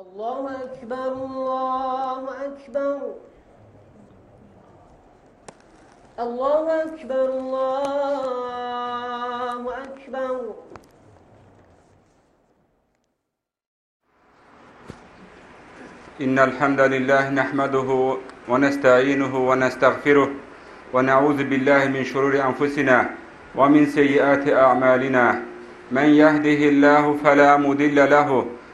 الله أكبر الله أكبر. الله أكبر الله أكبر. إن الحمد لله نحمده ونستعينه ونستغفره ونعوذ بالله من شرور أنفسنا ومن سيئات أعمالنا. من يهده الله فلا مضل له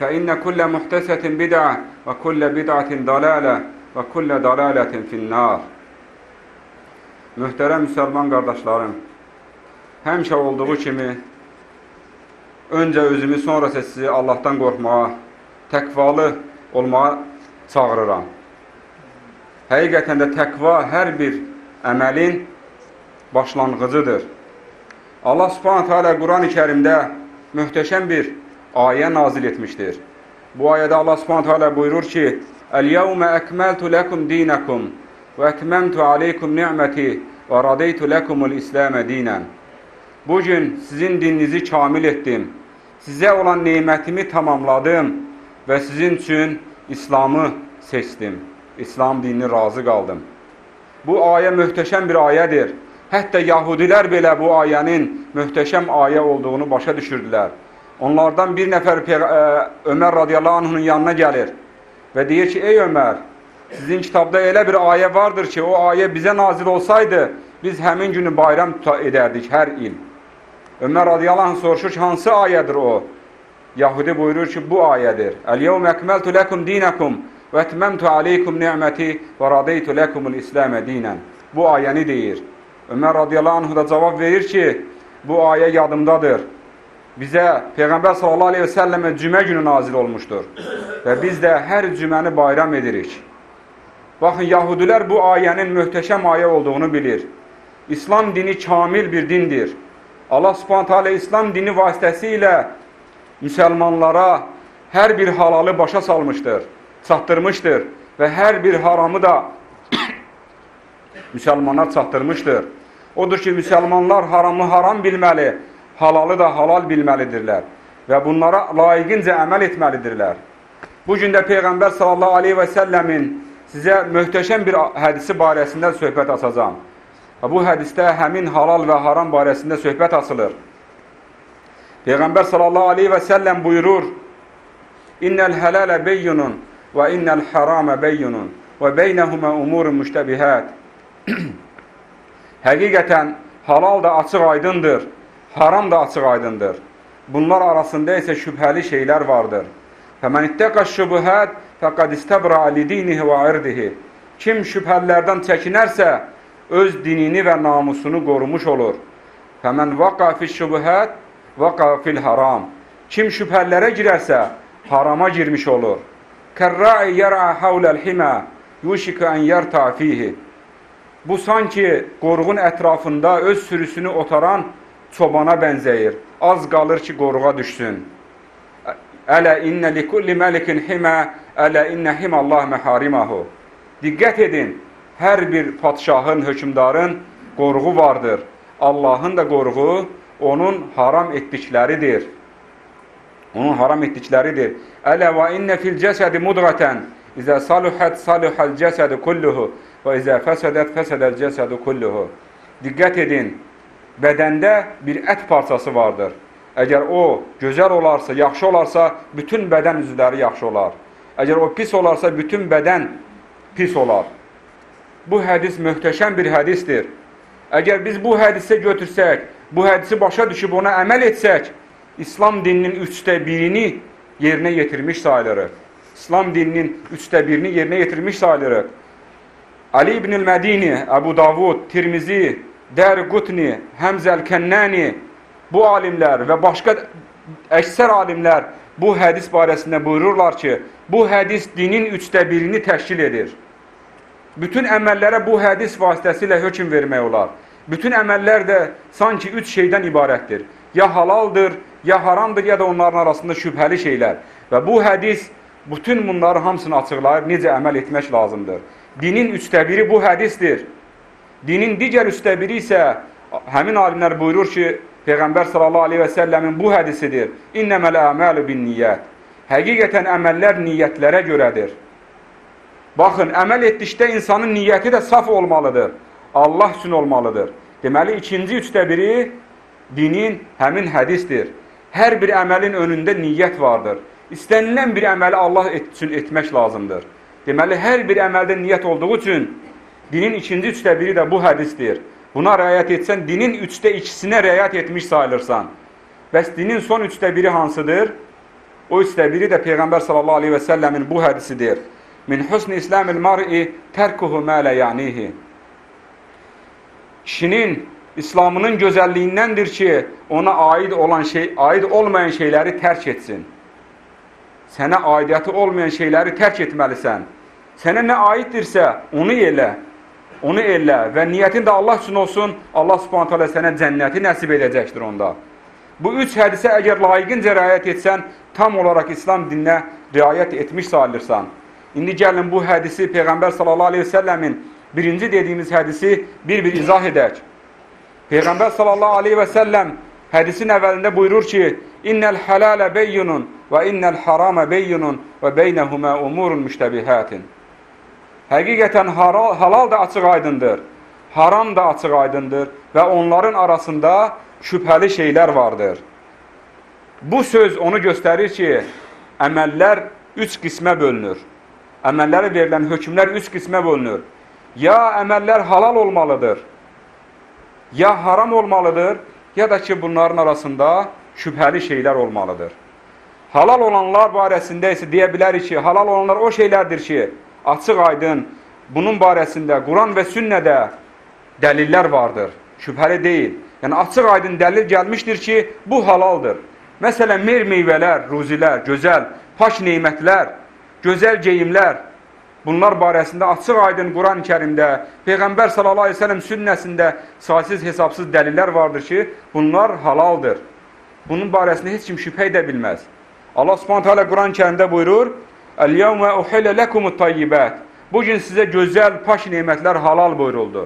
فإن كل محدثة بدعة وكل بدعة ضلالة وكل ضلالة في النار Mühtərəm müsəlman qardaşlarım, həmişə olduğu kimi öncə özümü, sonra isə sizi Allahdan qorxmağa, təqvalı olmağa çağırıram. Həqiqətən də təqva hər bir əməlin başlanğıcıdır. Allah subhanət hələ Quran-ı kərimdə möhtəşəm bir ayə nazil etmişdir. Bu ayədə Allah subhanət hələ buyurur ki, Əl-yəvmə əkməltu ləkum dinəkum və əkməmtu aleykum ni'məti və radeytu ləkumul İsləmə dinən. Bugün sizin dininizi kamil etdim, sizə olan neymətimi tamamladım və sizin üçün İslamı seçdim. İslam dinini razı qaldım. Bu ayə möhtəşəm bir ayədir. Hətta yahudilər belə bu ayənin möhtəşəm ayə olduğunu başa düşürdülər. Onlardan bir nəfər ə, Ömər radiyallahu anhunun yanına gəlir və deyir ki, ey Ömər, sizin kitabda elə bir ayə vardır ki, o ayə bizə nazil olsaydı, biz həmin günü bayram edərdik hər il. Ömər radiyallahu anh soruşur ki, hansı ayədir o? Yahudi buyurur ki, bu ayədir. Əl-yevmə əkməltu ləkum dinəkum və ətməmtu aleykum ni'məti və radeytu ləkumul İsləmə dinən. Bu ayəni deyir. Ömər radiyallahu anh da cavab verir ki, bu ayə yadımdadır. Bizə Peyğəmbər sallallahu aleyhi və səlləmə cümə günü nazil olmuşdur. Və biz də hər cüməni bayram edirik. Baxın, Yahudilər bu ayənin möhtəşəm ayə olduğunu bilir. İslam dini kamil bir dindir. Allah subhanət hələ İslam dini vasitəsilə müsəlmanlara hər bir halalı başa salmışdır, çatdırmışdır və hər bir haramı da müsəlmanlar çatdırmışdır. Odur ki, müsəlmanlar haramı haram bilməli, halalı da halal bilməlidirlər və bunlara layiqincə əməl etməlidirlər. Bugün də Peyğəmbər sallallahu aleyhi və səlləmin sizə möhtəşəm bir hədisi barəsində söhbət açacağım. Bu hədisdə həmin halal və haram barəsində söhbət açılır. Peyğəmbər sallallahu aleyhi və səlləm buyurur, İnnəl hələlə beyyunun və innəl haramə beyyunun və beynəhumə umurun müştəbihət. Həqiqətən, halal da açıq aydındır, haram da açıq aydındır. Bunlar arasında isə şübhəli şeylər vardır. Fəmən ittəqəş şübhət fəqad istəbra lidinihi və irdihi. Kim şübhələrdən çəkinərsə, öz dinini və namusunu qorumuş olur. Fəmən vaqa fi şübhət vaqa fil haram. Kim şübhələrə girərsə, harama girmiş olur. Kərra'i yər'a havləl himə yuşikə ən yərta fihi. Bu sanki qoruğun ətrafında öz sürüsünü otaran çobana bənzəyir. Az qalır ki, qoruğa düşsün. Ələ innə likulli məlikin himə, ələ innə himallah məharimahu. Diqqət edin, hər bir patşahın, hökümdarın qoruğu vardır. Allahın da qoruğu onun haram etdikləridir. Onun haram etdikləridir. Ələ və innə fil cəsədi mudğətən, İzə saluhət saluhəl cəsədi kulluhu və izə fəsədət fəsədəl cəsədi kulluhu. Diqqət edin, bədəndə bir ət parçası vardır. Əgər o gözəl olarsa, yaxşı olarsa, bütün bədən üzvləri yaxşı olar. Əgər o pis olarsa, bütün bədən pis olar. bu hədis möhtəşəm bir hədisdir. Əgər biz bu hədisə götürsək, bu hədisi başa düşüb ona əməl etsək, İslam dininin üçdə birini yerinə yetirmiş sayılırıq. İslam dininin üçdə birini yerinə yetirmiş sayılırıq. Ali ibn-i Mədini, Əbu Davud, Tirmizi, Dər-Qutni, Həmzəl-Kənnəni bu alimlər və başqa əksər alimlər bu hədis barəsində buyururlar ki, bu hədis dinin üçdə birini təşkil edir. Bütün əməllərə bu hədis vasitəsilə hökm vermək olar. Bütün əməllər də sanki üç şeydən ibarətdir. Ya halaldır, ya haramdır, ya da onların arasında şübhəli şeylər. Və bu hədis bütün bunları hamısını açıqlayır, necə əməl etmək lazımdır. Dinin üçdə biri bu hədisdir. Dinin digər üçdə biri isə həmin alimlər buyurur ki, Peyğəmbər sallallahu aleyhi və səlləmin bu hədisidir. İnnəməl əməlu bin niyyət. Həqiqətən əməllər niyyətlərə görədir. Baxın, əməl etdikdə insanın niyyəti də saf olmalıdır. Allah üçün olmalıdır. Deməli, ikinci üçdə biri dinin həmin hədisdir. Hər bir əməlin önündə niyyət vardır. İstənilən bir əməli Allah üçün etmək lazımdır. Deməli, hər bir əməldə niyyət olduğu üçün dinin ikinci üçdə biri də bu hədisdir. Buna rəayət etsən, dinin üçdə ikisinə rəayət etmiş sayılırsan. Bəs dinin son üçdə biri hansıdır? O üçdə biri də Peyğəmbər sallallahu aleyhi və səlləmin bu hədisidir. Min husni islamil mar'i tərkuhu mələ yanihi. Kişinin İslamının gözəlliyindəndir ki, ona aid olan şey, aid olmayan şeyləri tərk etsin. Sənə aidiyyəti olmayan şeyləri tərk etməlisən. Sənə nə aiddirsə, onu elə. Onu elə və niyyətin də Allah üçün olsun. Allah Subhanahu taala sənə cənnəti nəsib edəcəkdir onda. Bu üç hədisə əgər layiqincə riayət etsən, tam olaraq İslam dininə riayət etmiş sayılırsan. İndi gəlin bu hədisi Peyğəmbər sallallahu əleyhi və səlləmin birinci dediyimiz hədisi bir-bir izah edək. Peyğəmbər sallallahu aleyhi və səlləm hədisin əvvəlində buyurur ki, İnnəl hələlə beyyunun və innəl haramə beyyunun və beynəhumə umurun müştəbihətin. Həqiqətən halal da açıq aydındır, haram da açıq aydındır və onların arasında şübhəli şeylər vardır. Bu söz onu göstərir ki, əməllər üç qismə bölünür. Əməllərə verilən hökmlər üç qismə bölünür. Ya əməllər halal olmalıdır, ya haram olmalıdır, ya da ki, bunların arasında şübhəli şeylər olmalıdır. Halal olanlar barəsində isə deyə bilərik ki, halal olanlar o şeylərdir ki, açıq aydın bunun barəsində Quran və sünnədə dəlillər vardır, şübhəli deyil. Yəni, açıq aydın dəlil gəlmişdir ki, bu halaldır. Məsələn, mer meyvələr, ruzilər, gözəl, paş neymətlər, gözəl geyimlər, bunlar barəsində açıq aydın Quran-ı kərimdə, Peyğəmbər sallallahu aleyhi ve sellem sünnəsində saysız hesabsız dəlillər vardır ki, bunlar halaldır. Bunun barəsində heç kim şübhə edə bilməz. Allah subhanətə alə Quran-ı kərimdə buyurur, Əl-yəvmə uhillə ləkumut tayyibət. Bugün sizə gözəl, paş neymətlər halal buyuruldu.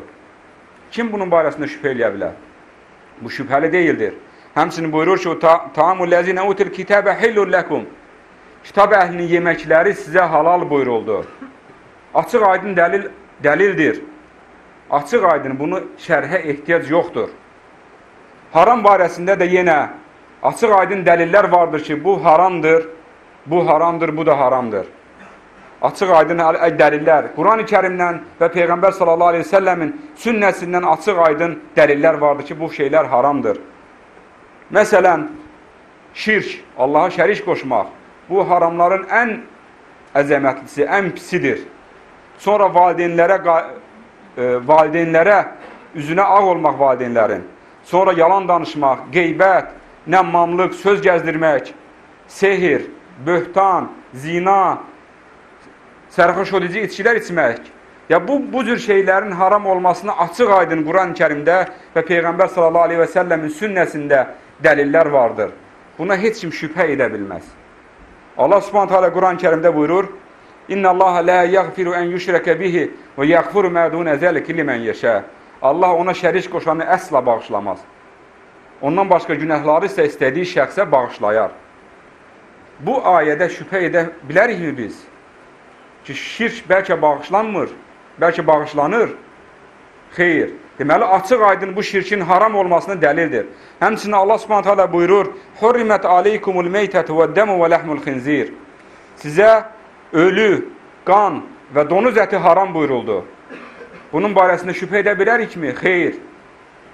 Kim bunun barəsində şübhə eləyə bilər? Bu şübhəli deyildir. Həmçinin buyurur ki, Taamul ləzinə util kitəbə hillul ləkum. Kitab əhlinin yeməkləri sizə halal buyuruldu. Açıq aydın dəlil dəlildir. Açıq aydın bunu şərhə ehtiyac yoxdur. Haram barəsində də yenə açıq aydın dəlillər vardır ki, bu haramdır, bu haramdır, bu da haramdır. Açıq aydın dəlillər Quran-ı Kərimdən və Peyğəmbər sallallahu əleyhi və səlləmin sünnəsindən açıq aydın dəlillər vardır ki, bu şeylər haramdır. Məsələn, şirk, Allaha şərik qoşmaq bu haramların ən əzəmətlisi, ən pisidir. Sonra valideynlərə e, valideynlərə üzünə ağ olmaq valideynlərin. Sonra yalan danışmaq, qeybət, nəmmamlıq, söz gəzdirmək, sehir, böhtan, zina, sərxoş edici içkilər içmək. Ya bu bu cür şeylərin haram olmasına açıq aydın Quran-ı Kərimdə və Peyğəmbər sallallahu əleyhi və səlləmin sünnəsində dəlillər vardır. Buna heç kim şübhə edə bilməz. Allah Subhanahu taala Quran-ı Kərimdə buyurur: "İnnallaha la yaghfiru en yushraka bihi və yaghfiru ma dun zalika limen yasha." Allah ona şərik qoşanı əsla bağışlamaz. Ondan başqa günahları isə istədiyi şəxsə bağışlayar. Bu ayədə şübhə edə bilərikmi biz? Ki, şirk bəlkə bağışlanmır, bəlkə bağışlanır. Xeyr. Deməli, açıq aydın bu şirkin haram olmasına dəlildir. Həmçinin Allah subhanət hələ buyurur, Hurrimət aleykumul meytətu və dəmu və ləhmul xinzir. Sizə ölü, qan və donuz əti haram buyuruldu. Bunun barəsində şübhə edə bilərikmi? Xeyr.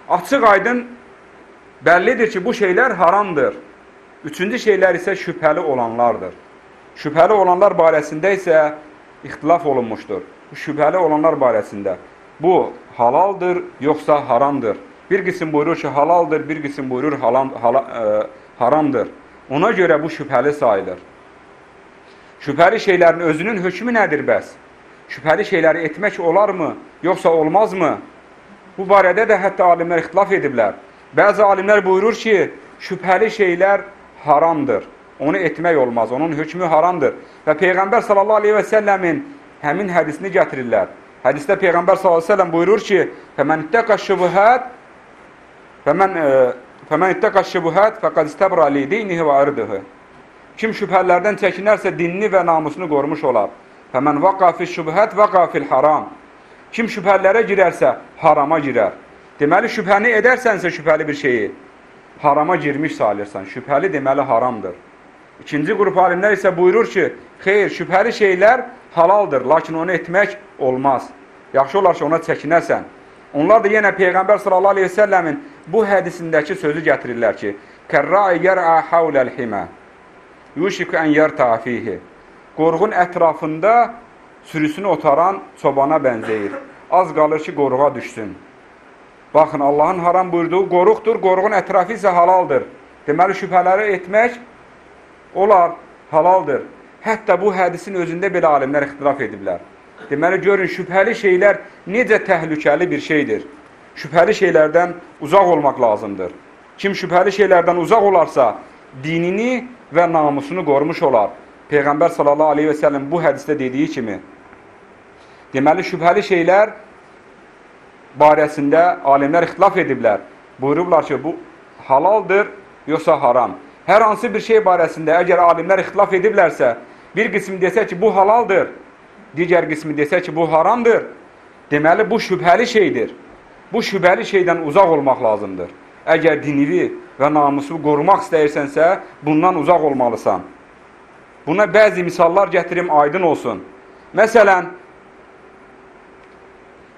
Açıq aydın bəllidir ki, bu şeylər haramdır. Üçüncü şeylər isə şübhəli olanlardır. Şübhəli olanlar barəsində isə ixtilaf olunmuşdur. Şübhəli olanlar barəsində bu halaldır, yoxsa haramdır. Bir qism buyurur ki, halaldır, bir qism buyurur halam, hala, ə, haramdır. Ona görə bu şübhəli sayılır. Şübhəli şeylərin özünün hökmü nədir bəs? Şübhəli şeyləri etmək olarmı, yoxsa olmazmı? Bu barədə də hətta alimlər ixtilaf ediblər. Bəzi alimlər buyurur ki, şübhəli şeylər haramdır. Onu etmək olmaz, onun hökmü haramdır. Və Peyğəmbər sallallahu aleyhi və səlləmin həmin hədisini gətirirlər. Hədisdə Peyğəmbər sallallahu aleyhi və səlləm buyurur ki, Fəmən ittəqa şübhət Fəmən Fəmən ittəqa şübhət fəqad istəbra li dinihi və ırdıhı Kim şübhələrdən çəkinərsə dinini və namusunu qormuş olar. Fəmən vaqa fi şübhət vaqa fil haram Kim şübhələrə girərsə, harama girər. Deməli, şübhəni edərsənsə şübhəli bir şeyi, harama girmiş sayılırsan. Şübhəli deməli haramdır. İkinci qrup alimlər isə buyurur ki, xeyr, şübhəli şeylər halaldır, lakin onu etmək olmaz. Yaxşı olar ki, ona çəkinəsən. Onlar da yenə Peyğəmbər sallallahu aleyhi ve səlləmin bu hədisindəki sözü gətirirlər ki, Kərrai yər'a havləl himə yuşiku ən yərta'a fihi Qorğun ətrafında sürüsünü otaran çobana bənzəyir. Az qalır ki, qoruğa düşsün. Baxın, Allahın haram buyurduğu qoruqdur, qoruğun ətrafı isə halaldır. Deməli, şübhələri etmək olar, halaldır. Hətta bu hədisin özündə belə alimlər ixtilaf ediblər. Deməli, görün, şübhəli şeylər necə təhlükəli bir şeydir. Şübhəli şeylərdən uzaq olmaq lazımdır. Kim şübhəli şeylərdən uzaq olarsa, dinini və namusunu qormuş olar. Peyğəmbər sallallahu aleyhi və səlləm bu hədisdə dediyi kimi, deməli, şübhəli şeylər barəsində alimlər ixtilaf ediblər. Buyurublar ki, bu halaldır, yoxsa haram. Hər hansı bir şey barəsində əgər alimlər ixtilaf ediblərsə, bir qismi desə ki, bu halaldır, digər qismi desə ki, bu haramdır, deməli, bu şübhəli şeydir. Bu şübhəli şeydən uzaq olmaq lazımdır. Əgər dinivi və namusu qorumaq istəyirsənsə, bundan uzaq olmalısan. Buna bəzi misallar gətirim, aydın olsun. Məsələn,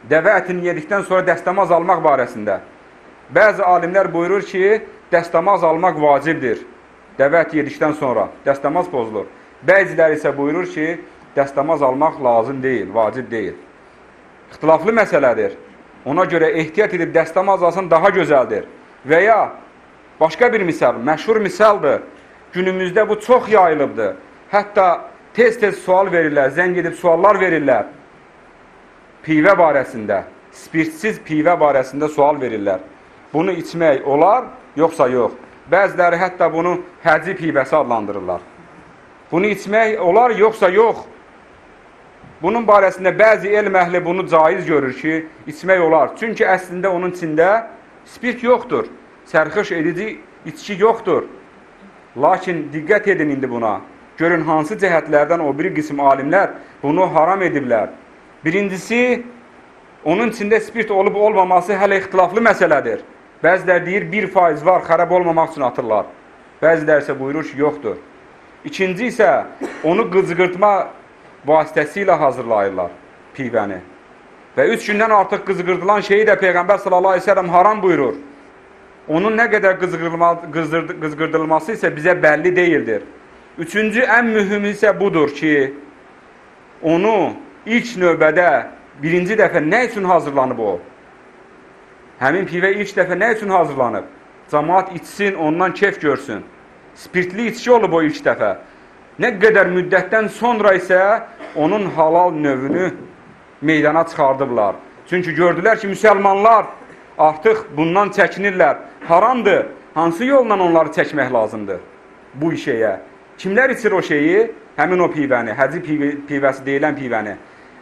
dəvə ətini yedikdən sonra dəstəmaz almaq barəsində. Bəzi alimlər buyurur ki, dəstəmaz almaq vacibdir. Dəvə əti yedikdən sonra dəstəmaz pozulur. Bəziləri isə buyurur ki, dəstəmaz almaq lazım deyil, vacib deyil. İxtilaflı məsələdir. Ona görə ehtiyat edib dəstəmaz alsan daha gözəldir. Və ya başqa bir misal, məşhur misaldır. Günümüzdə bu çox yayılıbdır. Hətta tez-tez sual verirlər, zəng edib suallar verirlər. Pivə barəsində, spirtsiz pivə barəsində sual verirlər. Bunu içmək olar, yoxsa yox? Bəziləri hətta bunu həci pivəsi adlandırırlar. Bunu içmək olar, yoxsa yox? Bunun barəsində bəzi elm əhli bunu caiz görür ki, içmək olar. Çünki əslində onun içində spirt yoxdur, sərxış edici içki yoxdur. Lakin diqqət edin indi buna. Görün hansı cəhətlərdən o bir qism alimlər bunu haram ediblər. Birincisi, onun içində spirt olub olmaması hələ ixtilaflı məsələdir. Bəzilər deyir 1% var, xərab olmamaq üçün atırlar. Bəzilər isə buyurur ki, yoxdur. İkinci isə onu qızqırtma vasitəsilə hazırlayırlar pivəni. Və üç gündən artıq qızqırdılan şeyi də Peyğəmbər sellem haram buyurur. Onun nə qədər qızqırdılması isə bizə bəlli deyildir. Üçüncü, ən mühümü isə budur ki, onu ilk növbədə birinci dəfə nə üçün hazırlanıb o? Həmin pivə ilk dəfə nə üçün hazırlanıb? Cəmaat içsin, ondan kef görsün. Spirtli içki olub o ilk dəfə. Nə qədər müddətdən sonra isə onun halal növünü meydana çıxardıblar. Çünki gördülər ki, müsəlmanlar artıq bundan çəkinirlər. Haramdır. Hansı yolla onları çəkmək lazımdır bu işəyə? Kimlər içir o şeyi? Həmin o pivəni, həci pivəsi deyilən pivəni.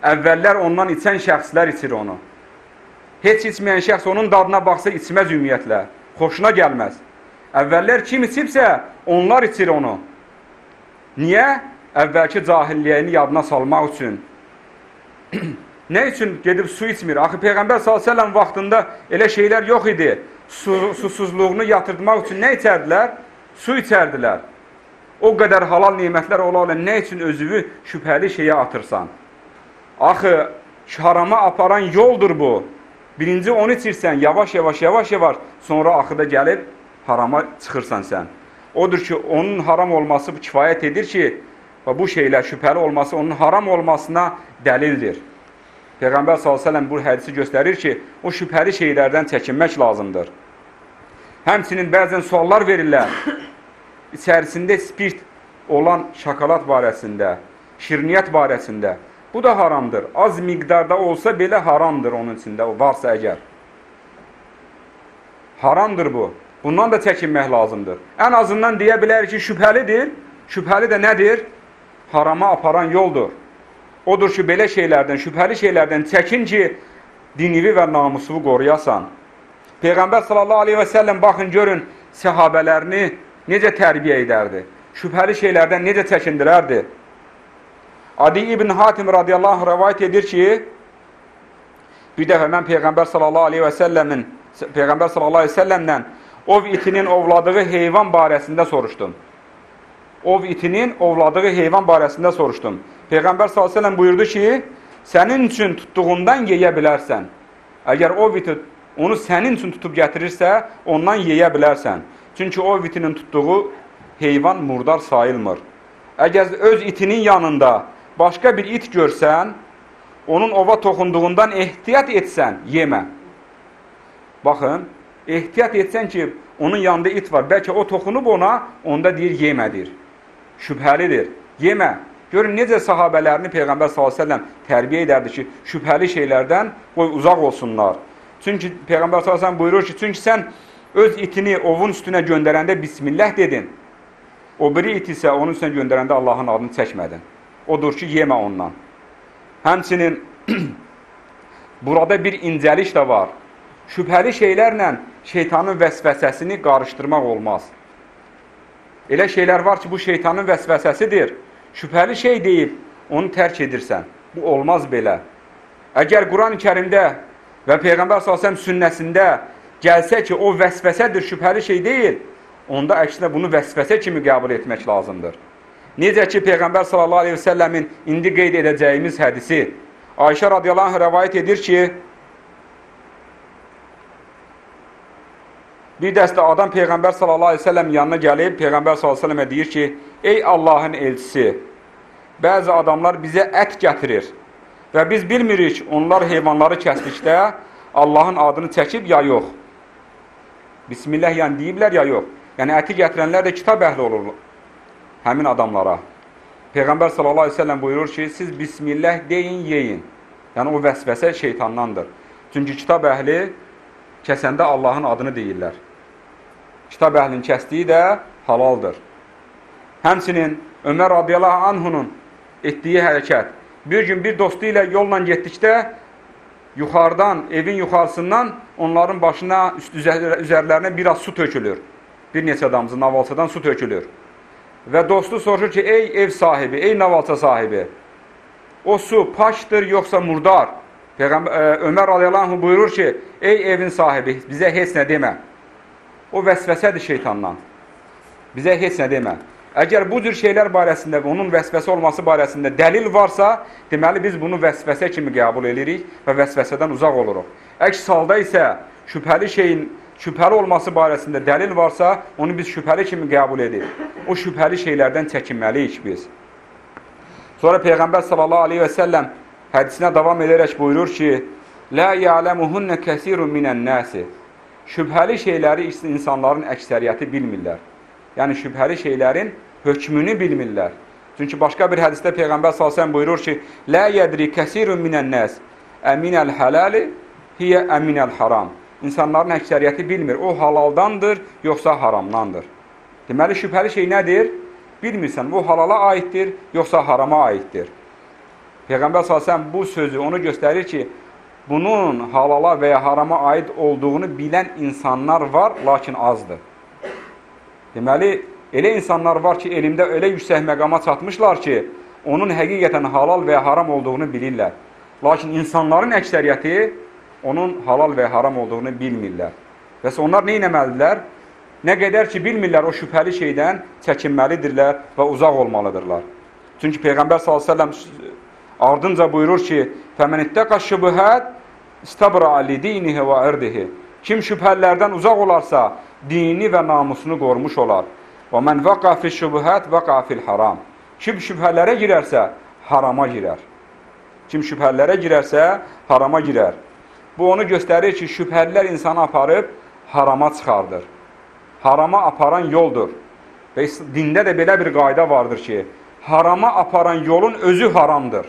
Əvvəllər ondan içən şəxslər içir onu. Heç içməyən şəxs onun dadına baxsa içməz ümumiyyətlə. Xoşuna gəlməz. Əvvəllər kim içibsə, onlar içir onu. Niyə? Əvvəlki cahilliyəni yadına salmaq üçün. Nə üçün gedib su içmir? Axı Peyğəmbər s.ə.v vaxtında elə şeylər yox idi. Su, susuzluğunu yatırdmaq üçün nə içərdilər? Su içərdilər. O qədər halal nemətlər ola ola nə üçün özünü şübhəli şeyə atırsan? Axı harama aparan yoldur bu. Birinci onu içirsən, yavaş yavaş yavaş yavaş, sonra axırda gəlib harama çıxırsan sən. Odur ki, onun haram olması kifayət edir ki, və bu şeylər şübhəli olması onun haram olmasına dəlildir. Peyğəmbər s.ə.v bu hədisi göstərir ki, o şübhəli şeylərdən çəkinmək lazımdır. Həmçinin bəzən suallar verirlər. İçərisində spirt olan şokolad barəsində, şirniyyat barəsində. Bu da haramdır. Az miqdarda olsa belə haramdır onun içində, varsa əgər. Haramdır bu. Bundan da çəkinmək lazımdır. Ən azından deyə bilərik ki, şübhəlidir. Şübhəli də nədir? Harama aparan yoldur. Odur ki, belə şeylərdən, şübhəli şeylərdən çəkin ki, dinivi və namusuvu qoruyasan. Peyğəmbər sallallahu aleyhi və səlləm baxın, görün, səhabələrini necə tərbiyə edərdi? Şübhəli şeylərdən necə çəkindirərdi? Adi ibn Hatim radiyallahu anh rəvayət edir ki, bir dəfə mən Peyğəmbər sallallahu aleyhi və səlləmin Peyğəmbər sallallahu aleyhi və səlləmdən ov itinin ovladığı heyvan barəsində soruşdum. Ov itinin ovladığı heyvan barəsində soruşdum. Peyğəmbər sallallahu aleyhi və səlləm buyurdu ki, sənin üçün tutduğundan yeyə bilərsən. Əgər ov iti onu sənin üçün tutub gətirirsə, ondan yeyə bilərsən. Çünki ov itinin tutduğu heyvan murdar sayılmır. Əgər öz itinin yanında başqa bir it görsən, onun ova toxunduğundan ehtiyat etsən, yemə. Baxın, ehtiyat etsən ki, onun yanında it var, bəlkə o toxunub ona, onda deyir, yemədir. Şübhəlidir, yemə. Görün, necə sahabələrini Peyğəmbər s.ə.v tərbiyə edərdi ki, şübhəli şeylərdən qoy uzaq olsunlar. Çünki Peyğəmbər s.ə.v buyurur ki, çünki sən öz itini ovun üstünə göndərəndə Bismillah dedin. O biri it isə onun üstünə göndərəndə Allahın adını çəkmədin. Odur ki, yemə ondan. Həmçinin burada bir incəlik də var. Şübhəli şeylərlə şeytanın vəsvəsəsini qarışdırmaq olmaz. Elə şeylər var ki, bu şeytanın vəsvəsəsidir. Şübhəli şey deyib, onu tərk edirsən. Bu olmaz belə. Əgər Quran-ı kərimdə və Peyğəmbər s.ə.v sünnəsində gəlsə ki, o vəsvəsədir, şübhəli şey deyil, onda əksinə bunu vəsvəsə kimi qəbul etmək lazımdır. Necə ki, Peyğəmbər sallallahu aleyhi və səlləmin indi qeyd edəcəyimiz hədisi. Ayşə radiyallahu rəvayət edir ki, bir dəstə adam Peyğəmbər sallallahu aleyhi və səlləm yanına gəlib, Peyğəmbər sallallahu aleyhi və səlləmə deyir ki, ey Allahın elçisi, bəzi adamlar bizə ət gətirir və biz bilmirik, onlar heyvanları kəsdikdə Allahın adını çəkib ya yox. Bismillah yəni deyiblər ya yox. Yəni əti gətirənlər də kitab əhli olurlar həmin adamlara. Peyğəmbər sallallahu əleyhi və səlləm buyurur ki, siz bismillah deyin, yeyin. Yəni o vəsvəsə şeytandandır. Çünki kitab əhli kəsəndə Allahın adını deyirlər. Kitab əhlinin kəsdiyi də halaldır. Həmçinin Ömər radiyallahu anhunun etdiyi hərəkət. Bir gün bir dostu ilə yolla getdikdə yuxarıdan, evin yuxarısından onların başına, üst üzərlərinə biraz su tökülür. Bir neçə damcı navalçadan su tökülür. Və dostu soruşur ki, ey ev sahibi, ey navalça sahibi, o su paşdır yoxsa murdar? Peyğəmbər ə, Ömər radiyallahu buyurur ki, ey evin sahibi, bizə heç nə demə. O vəsvəsədir şeytandan. Bizə heç nə demə. Əgər bu cür şeylər barəsində və onun vəsvəsə olması barəsində dəlil varsa, deməli biz bunu vəsvəsə kimi qəbul edirik və vəsvəsədən uzaq oluruq. Əks halda isə şübhəli şeyin şübhəli olması barəsində dəlil varsa, onu biz şübhəli kimi qəbul edirik. O şübhəli şeylərdən çəkinməliyik biz. Sonra Peyğəmbər sallallahu aleyhi və səlləm hədisinə davam edərək buyurur ki, Lə ya'ləmuhunnə kəsirun minən-nəsi. Şübhəli şeyləri insanların əksəriyyəti bilmirlər. Yəni şübhəli şeylərin hökmünü bilmirlər. Çünki başqa bir hədisdə Peyğəmbər sallallahu buyurur ki, Lə yədri kəsirun minən-nəs əminəl halali hiyə əminəl haram. İnsanların əksəriyyəti bilmir, o halaldandır, yoxsa haramdandır. Deməli, şübhəli şey nədir? Bilmirsən, bu halala aiddir, yoxsa harama aiddir. Peyğəmbər s.ə.v bu sözü onu göstərir ki, bunun halala və ya harama aid olduğunu bilən insanlar var, lakin azdır. Deməli, elə insanlar var ki, elmdə elə yüksək məqama çatmışlar ki, onun həqiqətən halal və ya haram olduğunu bilirlər. Lakin insanların əksəriyyəti onun halal və haram olduğunu bilmirlər. Bəs onlar nə etməlidirlər? Nə qədər ki, bilmirlər o şübhəli şeydən çəkinməlidirlər və uzaq olmalıdırlar. Çünki Peyğəmbər s.ə.v Ardınca buyurur ki: "Fəmen ittaqa şubuhat istabra li dinihi və irdihi." Kim şübhələrdən uzaq olarsa, dini və namusunu qorumuş olar. Və men vaqa fi şubuhat vaqa fil haram. Kim şübhələrə girərsə, harama girər. Kim şübhələrə girərsə, harama girər. Bu onu göstərir ki, şübhəlilər insanı aparıb harama çıxardır. Harama aparan yoldur. Və dində də belə bir qayda vardır ki, harama aparan yolun özü haramdır.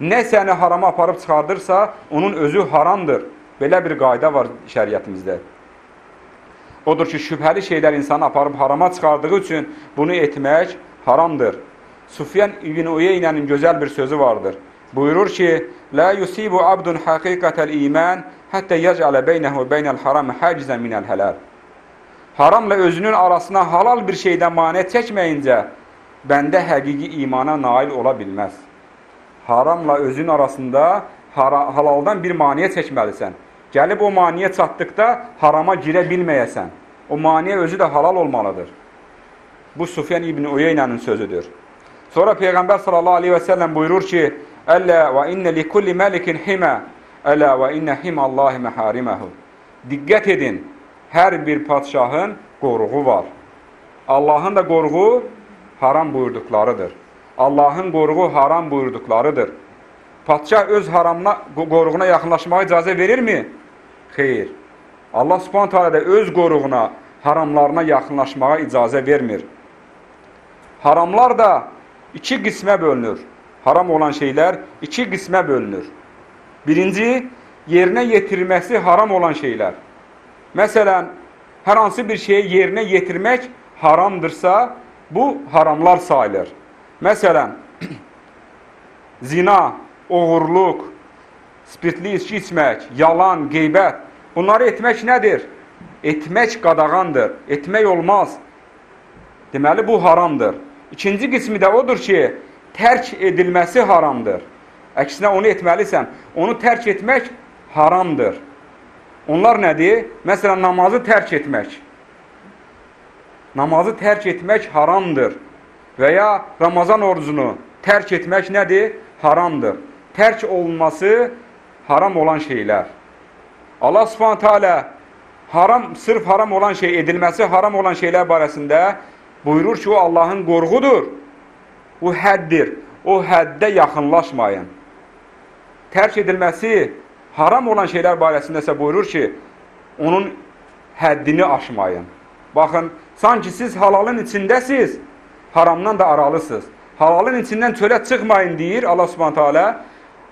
Nə səni harama aparıb çıxardırsa, onun özü haramdır. Belə bir qayda var şəriətimizdə. Odur ki, şübhəli şeylər insanı aparıb harama çıxardığı üçün bunu etmək haramdır. Sufyan İbn Uyeynənin gözəl bir sözü vardır. Buyurur ki, La yusibu abdun haqiqatel iman hatta yec'ale beynehu ve beynel haram hacizan minel helal. Haramla özünün arasına halal bir şeydən mane çəkməyincə bəndə həqiqi imana nail ola bilməz. Haramla özün arasında halaldan bir maniyə çəkməlisən. Gəlib o maniyə çatdıqda harama girə bilməyəsən. O maniyə özü də halal olmalıdır. Bu Sufyan İbn Uyeynənin sözüdür. Sonra Peyğəmbər sallallahu aleyhi və səlləm buyurur ki, Əllə və innə li kulli məlikin himə, ələ və innə himəllahi məhariməhu. Diqqət edin, hər bir padşahın qoruğu var. Allahın da qoruğu haram buyurduqlarıdır. Allahın qoruğu haram buyurduqlarıdır. Padşah öz haramına, qoruğuna yaxınlaşmağa icazə verirmi? Xeyr. Allah subhanət hələ də öz qoruğuna, haramlarına yaxınlaşmağa icazə vermir. Haramlar da iki qismə bölünür. Haram olan şeylər iki qismə bölünür. Birinci, yerinə yetirilməsi haram olan şeylər. Məsələn, hər hansı bir şeyi yerinə yetirmək haramdırsa, bu haramlar sayılır. Məsələn, zina, oğurluq, spirtli içki içmək, yalan, qeybət, bunları etmək nədir? Etmək qadağandır, etmək olmaz. Deməli, bu haramdır. İkinci qismi də odur ki, tərk edilməsi haramdır. Əksinə onu etməlisən. Onu tərk etmək haramdır. Onlar nədir? Məsələn, namazı tərk etmək. Namazı tərk etmək haramdır. Və ya Ramazan orucunu tərk etmək nədir? Haramdır. Tərk olunması haram olan şeylər. Allah subhanətə alə haram, sırf haram olan şey, edilməsi haram olan şeylər barəsində buyurur ki, o Allahın qorğudur. Bu həddir. O həddə yaxınlaşmayın. Tərk edilməsi haram olan şeylər barəsində isə buyurur ki, onun həddini aşmayın. Baxın, sanki siz halalın içindəsiz, haramdan da aralısınız. Halalın içindən çölə çıxmayın deyir Allah subhanətə alə,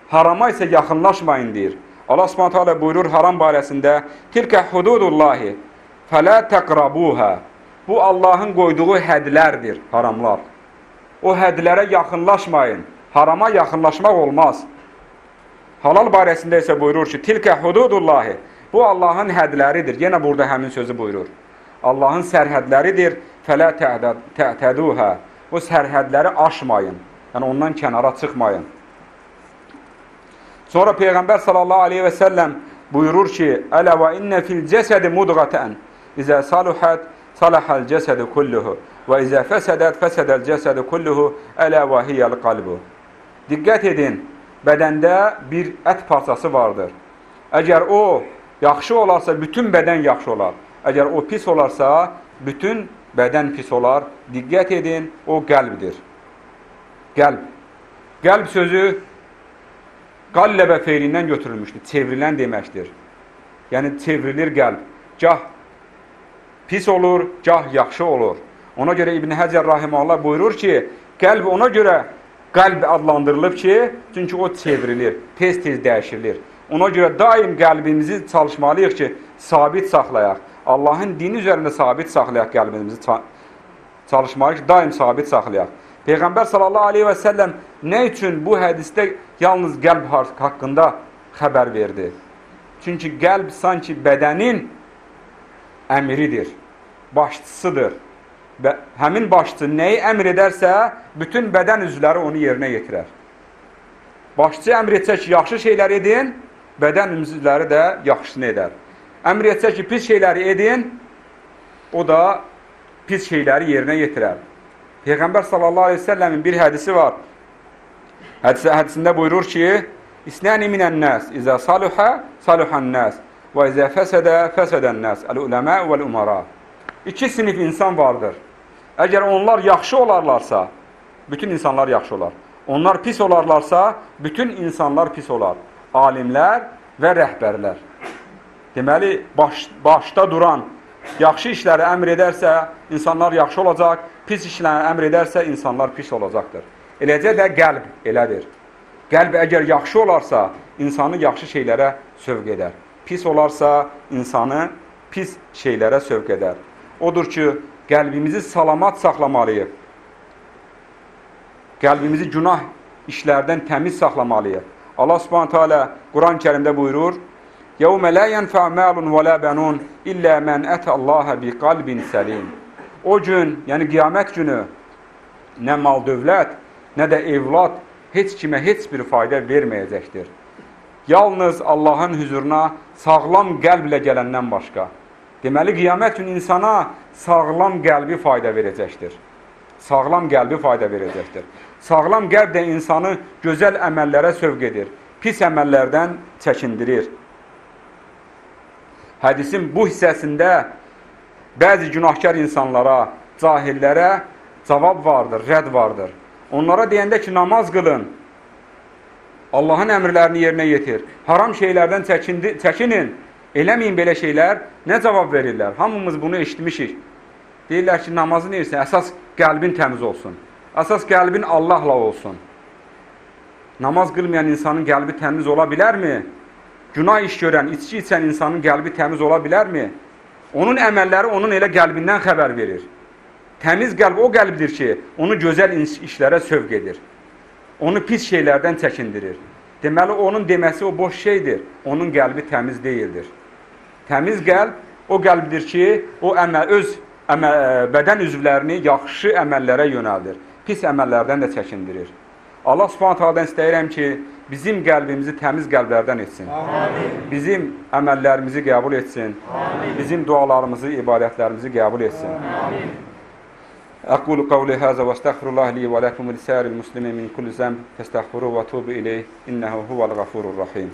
harama isə yaxınlaşmayın deyir. Allah subhanətə alə buyurur haram barəsində, Tilkə hududullahi, fələ təqrabuhə. Bu, Allahın qoyduğu hədlərdir, haramlar. O hədlərə yaxınlaşmayın. Harama yaxınlaşmaq olmaz. Halal barəsində isə buyurur ki, Tilkə hududullahi. Bu, Allahın hədləridir. Yenə burada həmin sözü buyurur. Allahın sərhədləridir. Fələ tə'təduhə. O sərhədləri aşmayın. Yəni, ondan kənara çıxmayın. Sonra Peyğəmbər sallallahu aleyhi və səlləm buyurur ki, Ələ və innə fil cəsədi mudğətən. İzə saluhət salahəl cəsədi kulluhu. Və izə fəsədət fəsədəl cəsədi kulluhu. Ələ və hiyəl qalbu. Diqqət edin, bədəndə bir ət parçası vardır. Əgər o yaxşı olarsa, bütün bədən yaxşı olar. Əgər o pis olarsa, bütün bədən pis olar. Diqqət edin, o qəlbdir. Qəlb. Qəlb sözü qalləbə feylindən götürülmüşdür. Çevrilən deməkdir. Yəni, çevrilir qəlb. Gah pis olur, gah yaxşı olur. Ona görə İbn Həcər Rahiməllah buyurur ki, qəlb ona görə qəlb adlandırılıb ki, çünki o çevrilir, tez-tez dəyişilir. Ona görə daim qəlbimizi çalışmalıyıq ki, sabit saxlayaq. Allahın dini üzərində sabit saxlayaq qəlbimizi çalışmalıyıq ki, daim sabit saxlayaq. Peyğəmbər sallallahu aleyhi və səlləm nə üçün bu hədisdə yalnız qəlb haqqında xəbər verdi? Çünki qəlb sanki bədənin əmridir, başçısıdır. Və həmin başçı nəyi əmr edərsə, bütün bədən üzvləri onu yerinə yetirər. Başçı əmr etsə ki, yaxşı şeylər edin, bədən üzvləri də yaxşısını edər. Əmr etsə ki, pis şeyləri edin, o da pis şeyləri yerinə yetirər. Peyğəmbər sallallahu aleyhi ve sellemin bir hədisi var. Hədis, hədisində buyurur ki, İsnəni minən nəs, izə saluhə, saluhan nəs, və izə fəsədə, fəsədən nəs, əl-uləmə vəl-umara. İki sinif insan vardır. Əgər onlar yaxşı olarlarsa, bütün insanlar yaxşı olar. Onlar pis olarlarsa, bütün insanlar pis olar. Alimlər və rəhbərlər. Deməli, baş, başda duran, yaxşı işləri əmr edərsə, insanlar yaxşı olacaq, pis işləri əmr edərsə, insanlar pis olacaqdır. Eləcə də qəlb elədir. Qəlb əgər yaxşı olarsa, insanı yaxşı şeylərə sövq edər. Pis olarsa, insanı pis şeylərə sövq edər. Odur ki, qəlbimizi salamat saxlamalıyıq. Qəlbimizi günah işlərdən təmiz saxlamalıyıq. Allah Subhanahu taala Quran-Kərimdə buyurur: "Yevme la yenfa malun ve la banun illa men ata Allah bi qalbin salim." O gün, yəni qiyamət günü nə mal dövlət, nə də evlad heç kimə heç bir fayda verməyəcəkdir. Yalnız Allahın huzuruna sağlam qəlblə gələndən başqa. Deməli, qiyamət günü insana sağlam qəlbi fayda verəcəkdir. Sağlam qəlbi fayda verəcəkdir. Sağlam qəlb də insanı gözəl əməllərə sövq edir. Pis əməllərdən çəkindirir. Hədisin bu hissəsində bəzi günahkar insanlara, cahillərə cavab vardır, rədd vardır. Onlara deyəndə ki, namaz qılın, Allahın əmrlərini yerinə yetir, haram şeylərdən çəkindi, çəkinin, eləməyin belə şeylər, nə cavab verirlər? Hamımız bunu eşitmişik. Deyirlər ki, namazı neyirsən, əsas qəlbin təmiz olsun. Əsas qəlbin Allahla olsun. Namaz qılmayan insanın qəlbi təmiz ola bilərmi? Günah iş görən, içki içən insanın qəlbi təmiz ola bilərmi? Onun əməlləri onun elə qəlbindən xəbər verir. Təmiz qəlb o qəlbdir ki, onu gözəl işlərə sövq edir. Onu pis şeylərdən çəkindirir. Deməli, onun deməsi o boş şeydir. Onun qəlbi təmiz deyildir. Təmiz qəlb o qəlbdir ki, o əməl, öz əməl, bədən üzvlərini yaxşı əməllərə yönəldir. Pis əməllərdən də çəkindirir. Allah subhanət haladan istəyirəm ki, bizim qəlbimizi təmiz qəlblərdən etsin. Amin. Bizim əməllərimizi qəbul etsin. Amin. Bizim dualarımızı, ibadətlərimizi qəbul etsin. Amin. أقول قولي هذا واستغفر الله لي ولكم ولسائر المسلمين من كل ذنب فاستغفروه وتوبوا إليه إنه هو الغفور الرحيم